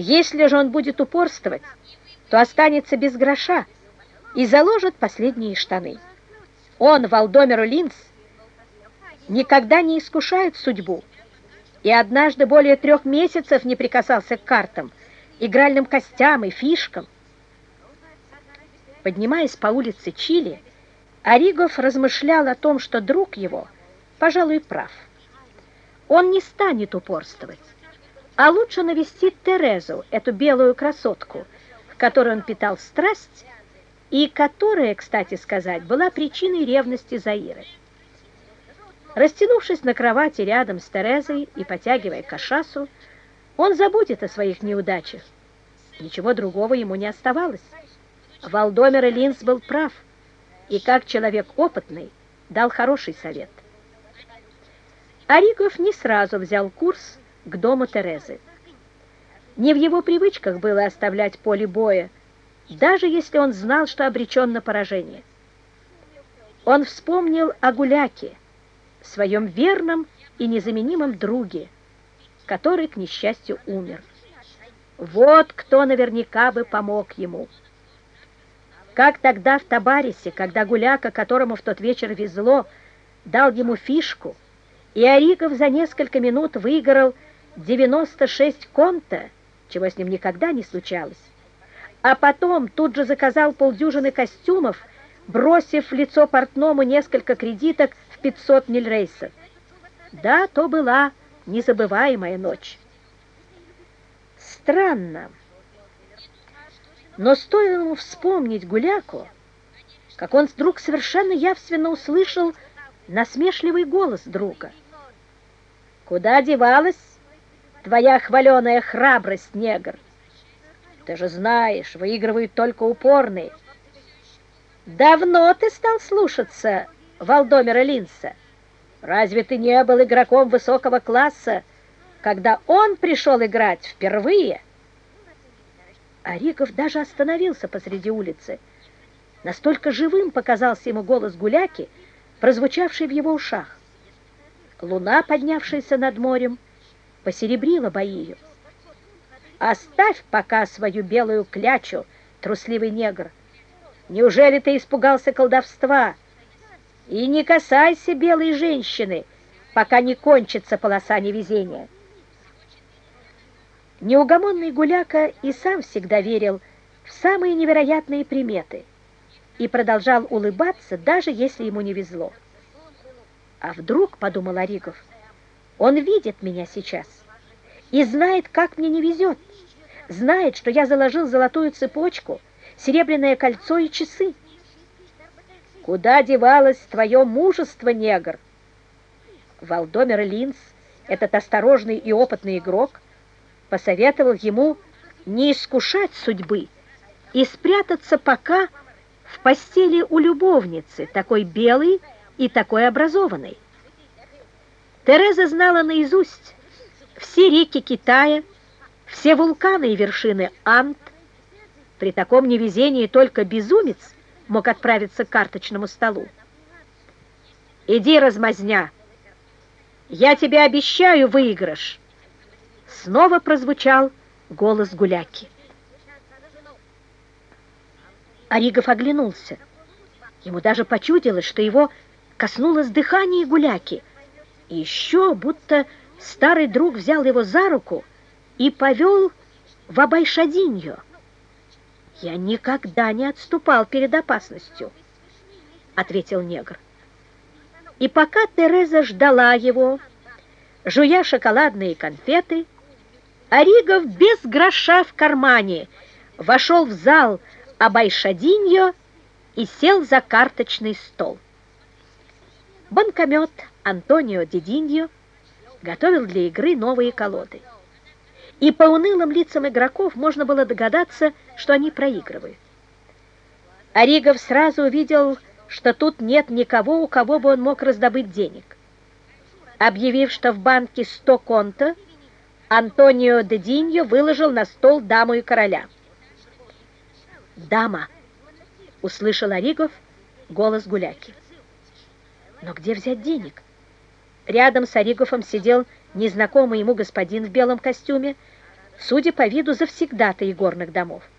Если же он будет упорствовать, то останется без гроша и заложит последние штаны. Он, Валдомер Линц, никогда не искушает судьбу, и однажды более трех месяцев не прикасался к картам, игральным костям и фишкам. Поднимаясь по улице Чили, Оригов размышлял о том, что друг его, пожалуй, прав. Он не станет упорствовать, а лучше навестит Терезу, эту белую красотку, к которой он питал страсть, и которая, кстати сказать, была причиной ревности Заиры. Растянувшись на кровати рядом с Терезой и потягивая кашасу, он забудет о своих неудачах. Ничего другого ему не оставалось. Валдомер Линс был прав, и как человек опытный дал хороший совет. Оригов не сразу взял курс к дому Терезы. Не в его привычках было оставлять поле боя, даже если он знал, что обречен на поражение. Он вспомнил о Гуляке, своем верном и незаменимом друге, который, к несчастью, умер. Вот кто наверняка бы помог ему. Как тогда в Табарисе, когда Гуляка, которому в тот вечер везло, дал ему фишку, и Оригов за несколько минут выиграл 96 конта, чего с ним никогда не случалось, а потом тут же заказал полдюжины костюмов, бросив в лицо портному несколько кредиток в 500 мильрейсов. Да, то была незабываемая ночь. Странно, но стоило ему вспомнить Гуляку, как он вдруг совершенно явственно услышал насмешливый голос друга. «Куда девалась твоя хваленая храбрость, негр? Ты же знаешь, выигрывают только упорные. Давно ты стал слушаться Валдомера Линса? Разве ты не был игроком высокого класса, когда он пришел играть впервые?» Ариков даже остановился посреди улицы. Настолько живым показался ему голос гуляки, прозвучавший в его ушах. Луна, поднявшаяся над морем, посеребрила Баию. «Оставь пока свою белую клячу, трусливый негр! Неужели ты испугался колдовства? И не касайся белой женщины, пока не кончится полоса невезения!» Неугомонный Гуляка и сам всегда верил в самые невероятные приметы и продолжал улыбаться, даже если ему не везло. «А вдруг, — подумал Оригов, — он видит меня сейчас и знает, как мне не везет, знает, что я заложил золотую цепочку, серебряное кольцо и часы. Куда девалось твое мужество, негр?» Валдомер Линц, этот осторожный и опытный игрок, — посоветовал ему не искушать судьбы и спрятаться пока в постели у любовницы, такой белой и такой образованной. Тереза знала наизусть все реки Китая, все вулканы и вершины Ант. При таком невезении только безумец мог отправиться к карточному столу. «Иди, размазня, я тебе обещаю выигрыш!» снова прозвучал голос гуляки. Оригов оглянулся. Ему даже почудилось, что его коснулось дыхания гуляки. Еще будто старый друг взял его за руку и повел в Абайшадиньо. «Я никогда не отступал перед опасностью», — ответил негр. И пока Тереза ждала его, жуя шоколадные конфеты, Оригов без гроша в кармане вошел в зал Абайшадиньо и сел за карточный стол. Банкомет Антонио Дидиньо готовил для игры новые колоды. И по унылым лицам игроков можно было догадаться, что они проигрывают. Оригов сразу увидел, что тут нет никого, у кого бы он мог раздобыть денег. Объявив, что в банке 100 конта, Антонио де Диньо выложил на стол даму и короля. «Дама!» — услышал Оригов голос Гуляки. «Но где взять денег?» Рядом с Оригофом сидел незнакомый ему господин в белом костюме, судя по виду, завсегдатые горных домов.